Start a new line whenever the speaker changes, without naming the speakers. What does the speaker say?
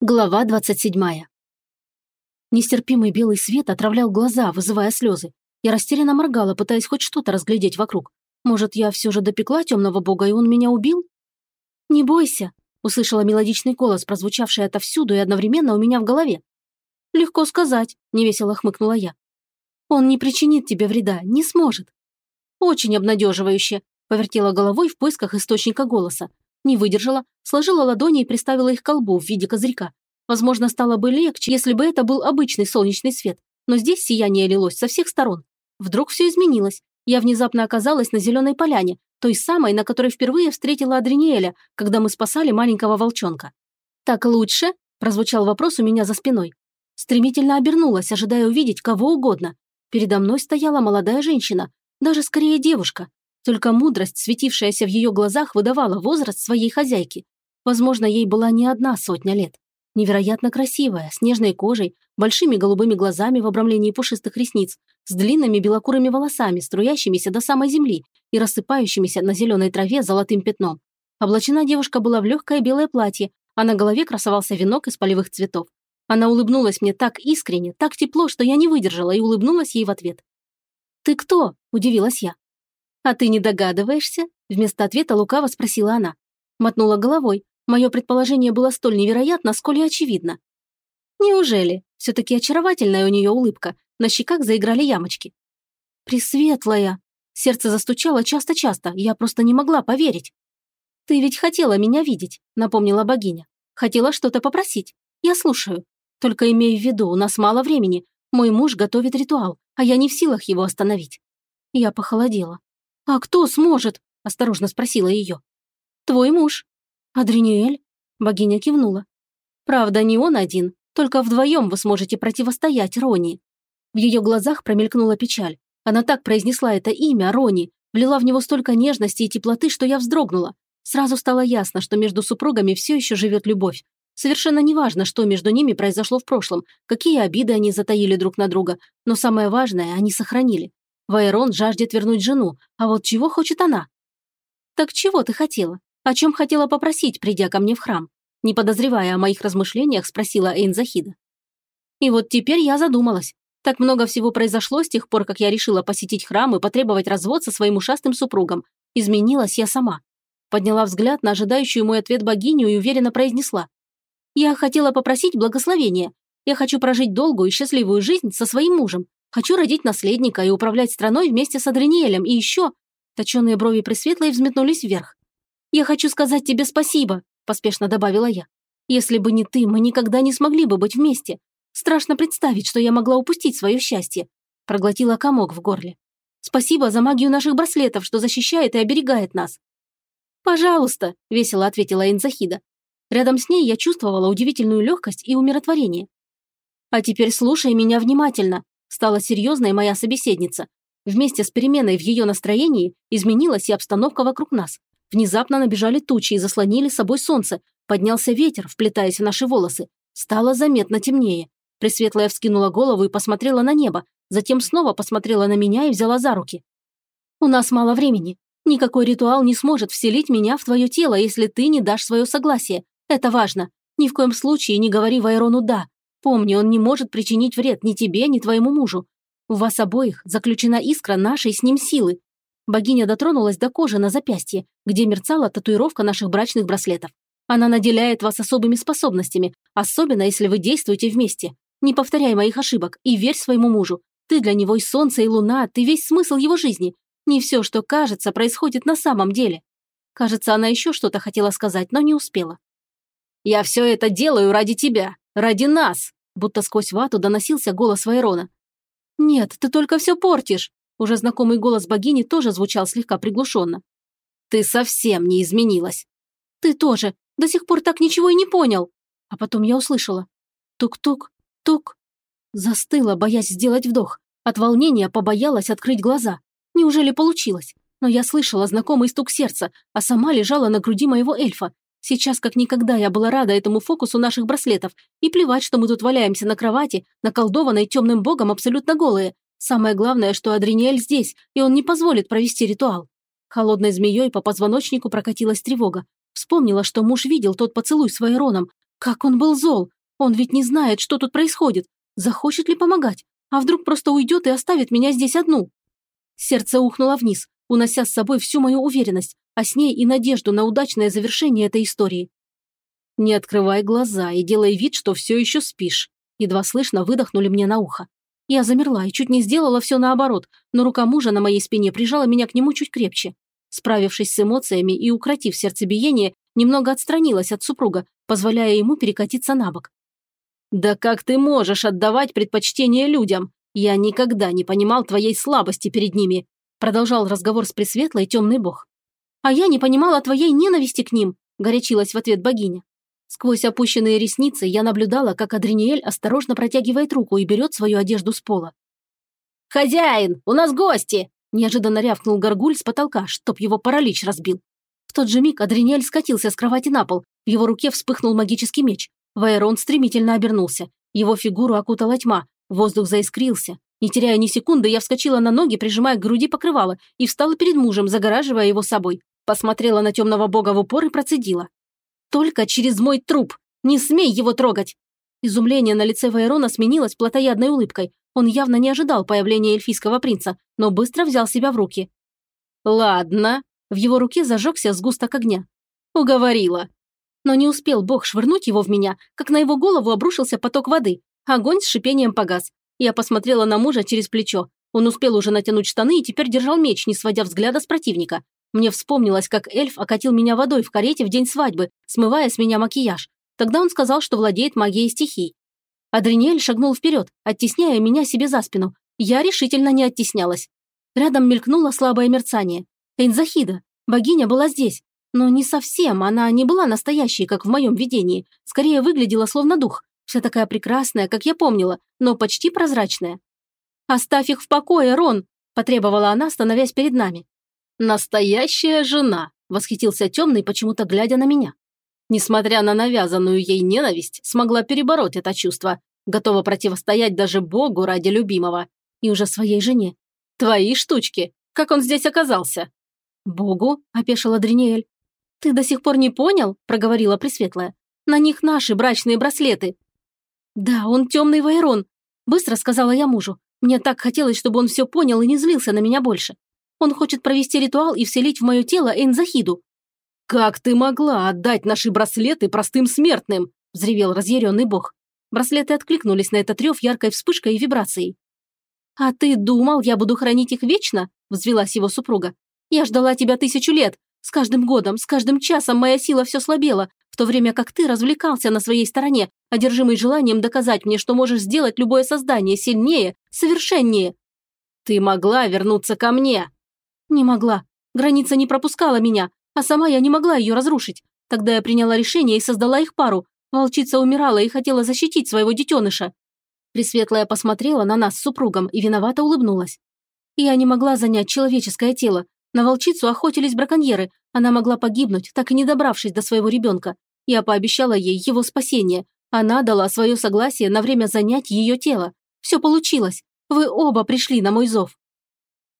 Глава 27. Нестерпимый белый свет отравлял глаза, вызывая слезы. Я растерянно моргала, пытаясь хоть что-то разглядеть вокруг. Может, я все же допекла темного бога, и он меня убил? «Не бойся», — услышала мелодичный голос, прозвучавший отовсюду и одновременно у меня в голове. «Легко сказать», — невесело хмыкнула я. «Он не причинит тебе вреда, не сможет». «Очень обнадеживающе», — повертела головой в поисках источника голоса. Не выдержала, сложила ладони и приставила их к колбу в виде козырька. Возможно, стало бы легче, если бы это был обычный солнечный свет, но здесь сияние лилось со всех сторон. Вдруг все изменилось. Я внезапно оказалась на зеленой поляне, той самой, на которой впервые встретила Адриниэля, когда мы спасали маленького волчонка. «Так лучше?» – прозвучал вопрос у меня за спиной. Стремительно обернулась, ожидая увидеть кого угодно. Передо мной стояла молодая женщина, даже скорее девушка, только мудрость, светившаяся в ее глазах, выдавала возраст своей хозяйки. Возможно, ей была не одна сотня лет. Невероятно красивая, с нежной кожей, большими голубыми глазами в обрамлении пушистых ресниц, с длинными белокурыми волосами, струящимися до самой земли и рассыпающимися на зеленой траве золотым пятном. Облачена девушка была в легкое белое платье, а на голове красовался венок из полевых цветов. Она улыбнулась мне так искренне, так тепло, что я не выдержала и улыбнулась ей в ответ. «Ты кто?» – удивилась я. «А ты не догадываешься?» Вместо ответа лукаво спросила она. Мотнула головой. Мое предположение было столь невероятно, сколь и очевидно. «Неужели?» Все-таки очаровательная у нее улыбка. На щеках заиграли ямочки. «Пресветлая!» Сердце застучало часто-часто, я просто не могла поверить. «Ты ведь хотела меня видеть», — напомнила богиня. «Хотела что-то попросить. Я слушаю. Только имей в виду, у нас мало времени. Мой муж готовит ритуал, а я не в силах его остановить». Я похолодела. «А кто сможет?» – осторожно спросила ее. «Твой муж». «Адриниэль?» – богиня кивнула. «Правда, не он один, только вдвоем вы сможете противостоять Рони». В ее глазах промелькнула печаль. Она так произнесла это имя, Рони, влила в него столько нежности и теплоты, что я вздрогнула. Сразу стало ясно, что между супругами все еще живет любовь. Совершенно неважно, что между ними произошло в прошлом, какие обиды они затаили друг на друга, но самое важное они сохранили. Вайрон жаждет вернуть жену, а вот чего хочет она? Так чего ты хотела? О чем хотела попросить, придя ко мне в храм? Не подозревая о моих размышлениях, спросила Эйнзахида. И вот теперь я задумалась. Так много всего произошло с тех пор, как я решила посетить храм и потребовать развод со своим ушастым супругом. Изменилась я сама. Подняла взгляд на ожидающую мой ответ богиню и уверенно произнесла. Я хотела попросить благословения. Я хочу прожить долгую и счастливую жизнь со своим мужем. Хочу родить наследника и управлять страной вместе с Адриниэлем. И еще...» Точеные брови Пресветлой взметнулись вверх. «Я хочу сказать тебе спасибо», – поспешно добавила я. «Если бы не ты, мы никогда не смогли бы быть вместе. Страшно представить, что я могла упустить свое счастье». Проглотила комок в горле. «Спасибо за магию наших браслетов, что защищает и оберегает нас». «Пожалуйста», – весело ответила Инзахида. Рядом с ней я чувствовала удивительную легкость и умиротворение. «А теперь слушай меня внимательно», Стала серьезной моя собеседница. Вместе с переменой в ее настроении изменилась и обстановка вокруг нас. Внезапно набежали тучи и заслонили собой солнце. Поднялся ветер, вплетаясь в наши волосы. Стало заметно темнее. Пресветлая вскинула голову и посмотрела на небо, затем снова посмотрела на меня и взяла за руки. «У нас мало времени. Никакой ритуал не сможет вселить меня в твое тело, если ты не дашь свое согласие. Это важно. Ни в коем случае не говори Вайрону «да». Помни, он не может причинить вред ни тебе, ни твоему мужу. У вас обоих заключена искра нашей с ним силы. Богиня дотронулась до кожи на запястье, где мерцала татуировка наших брачных браслетов. Она наделяет вас особыми способностями, особенно если вы действуете вместе. Не повторяй моих ошибок и верь своему мужу. Ты для него и солнце, и луна, ты весь смысл его жизни. Не все, что кажется, происходит на самом деле. Кажется, она еще что-то хотела сказать, но не успела. «Я все это делаю ради тебя», Ради нас!» Будто сквозь вату доносился голос Вайрона. «Нет, ты только все портишь!» Уже знакомый голос богини тоже звучал слегка приглушенно. «Ты совсем не изменилась!» «Ты тоже! До сих пор так ничего и не понял!» А потом я услышала. Тук-тук, тук. Застыла, боясь сделать вдох. От волнения побоялась открыть глаза. Неужели получилось? Но я слышала знакомый стук сердца, а сама лежала на груди моего эльфа, Сейчас как никогда я была рада этому фокусу наших браслетов. И плевать, что мы тут валяемся на кровати, наколдованной темным богом абсолютно голые. Самое главное, что Адриниэль здесь, и он не позволит провести ритуал. Холодной змеей по позвоночнику прокатилась тревога. Вспомнила, что муж видел тот поцелуй с Вайроном. Как он был зол! Он ведь не знает, что тут происходит. Захочет ли помогать? А вдруг просто уйдет и оставит меня здесь одну? Сердце ухнуло вниз, унося с собой всю мою уверенность, а с ней и надежду на удачное завершение этой истории. «Не открывай глаза и делай вид, что все еще спишь», едва слышно выдохнули мне на ухо. Я замерла и чуть не сделала все наоборот, но рука мужа на моей спине прижала меня к нему чуть крепче. Справившись с эмоциями и укротив сердцебиение, немного отстранилась от супруга, позволяя ему перекатиться на бок. «Да как ты можешь отдавать предпочтение людям? Я никогда не понимал твоей слабости перед ними», продолжал разговор с Пресветлой темный бог. «А я не понимала твоей ненависти к ним», горячилась в ответ богиня. Сквозь опущенные ресницы я наблюдала, как Адриниэль осторожно протягивает руку и берет свою одежду с пола. «Хозяин, у нас гости!» Неожиданно рявкнул горгуль с потолка, чтоб его паралич разбил. В тот же миг Адриниэль скатился с кровати на пол, в его руке вспыхнул магический меч. Вайрон стремительно обернулся. Его фигуру окутала тьма, воздух заискрился. Не теряя ни секунды, я вскочила на ноги, прижимая к груди покрывало, и встала перед мужем, загораживая его собой. Посмотрела на темного бога в упор и процедила. Только через мой труп! Не смей его трогать!» Изумление на лице Вайрона сменилось плотоядной улыбкой. Он явно не ожидал появления эльфийского принца, но быстро взял себя в руки. «Ладно». В его руке зажегся сгусток огня. «Уговорила». Но не успел бог швырнуть его в меня, как на его голову обрушился поток воды. Огонь с шипением погас. Я посмотрела на мужа через плечо. Он успел уже натянуть штаны и теперь держал меч, не сводя взгляда с противника. Мне вспомнилось, как эльф окатил меня водой в карете в день свадьбы, смывая с меня макияж. Тогда он сказал, что владеет магией стихий. Адриниэль шагнул вперед, оттесняя меня себе за спину. Я решительно не оттеснялась. Рядом мелькнуло слабое мерцание. Эйнзахида. Богиня была здесь. Но не совсем, она не была настоящей, как в моем видении. Скорее выглядела словно дух. Вся такая прекрасная, как я помнила, но почти прозрачная. «Оставь их в покое, Рон!» – потребовала она, становясь перед нами. «Настоящая жена!» – восхитился темный, почему-то глядя на меня. Несмотря на навязанную ей ненависть, смогла перебороть это чувство, готова противостоять даже Богу ради любимого. И уже своей жене. «Твои штучки! Как он здесь оказался?» «Богу?» – опешила Дринеэль. «Ты до сих пор не понял?» – проговорила Пресветлая. «На них наши брачные браслеты». «Да, он темный Вайрон», – быстро сказала я мужу. Мне так хотелось, чтобы он все понял и не злился на меня больше. Он хочет провести ритуал и вселить в мое тело Эйнзахиду». «Как ты могла отдать наши браслеты простым смертным?» – взревел разъяренный бог. Браслеты откликнулись на этот рев яркой вспышкой и вибрацией. «А ты думал, я буду хранить их вечно?» – взвелась его супруга. «Я ждала тебя тысячу лет. С каждым годом, с каждым часом моя сила все слабела, в то время как ты развлекался на своей стороне, одержимый желанием доказать мне, что можешь сделать любое создание сильнее, совершеннее». «Ты могла вернуться ко мне», не могла. Граница не пропускала меня, а сама я не могла ее разрушить. Тогда я приняла решение и создала их пару. Волчица умирала и хотела защитить своего детеныша. Пресветлая посмотрела на нас с супругом и виновато улыбнулась. Я не могла занять человеческое тело. На волчицу охотились браконьеры. Она могла погибнуть, так и не добравшись до своего ребенка. Я пообещала ей его спасение. Она дала свое согласие на время занять ее тело. Все получилось. Вы оба пришли на мой зов.